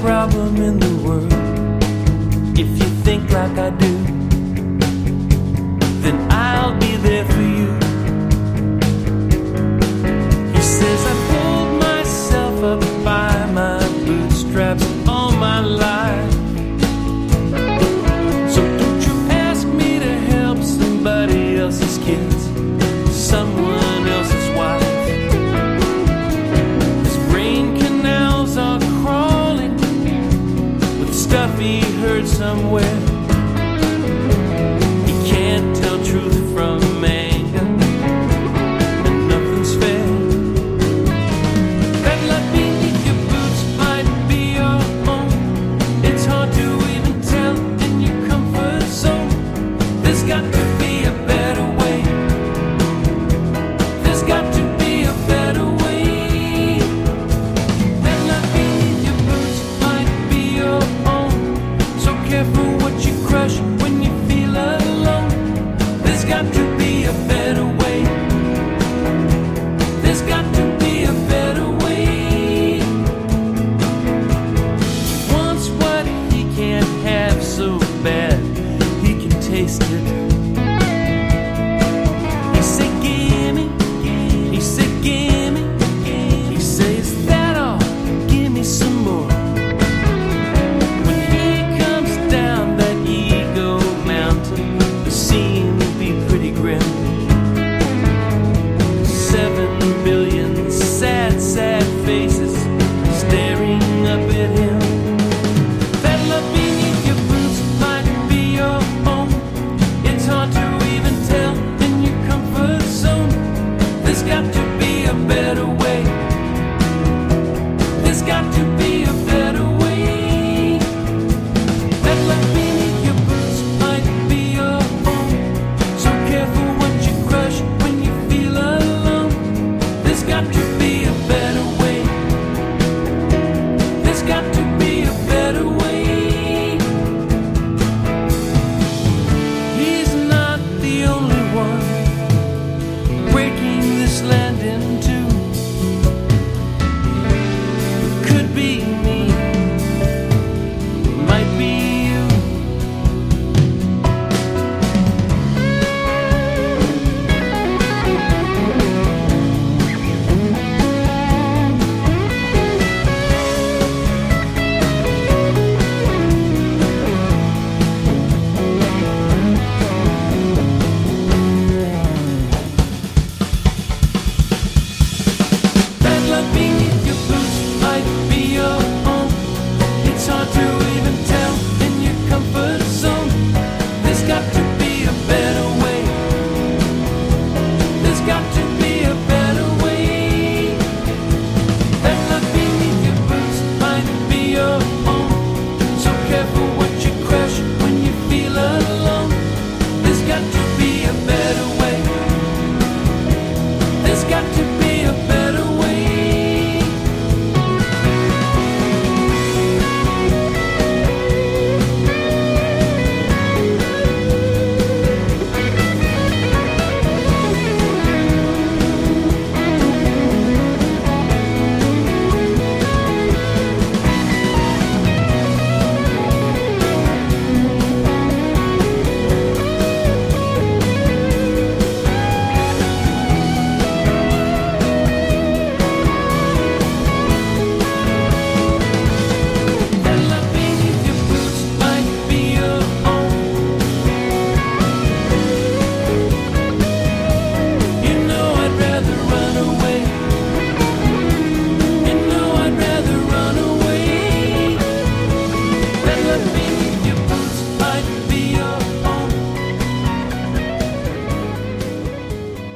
problem in the world if you think like I do. somewhere. seem to be pretty grim. Seven billion sad, sad faces staring up at him. Beneath your boots might be your. It's hard to even tell in your comfort zone. There's got to be a better way. There's got to into got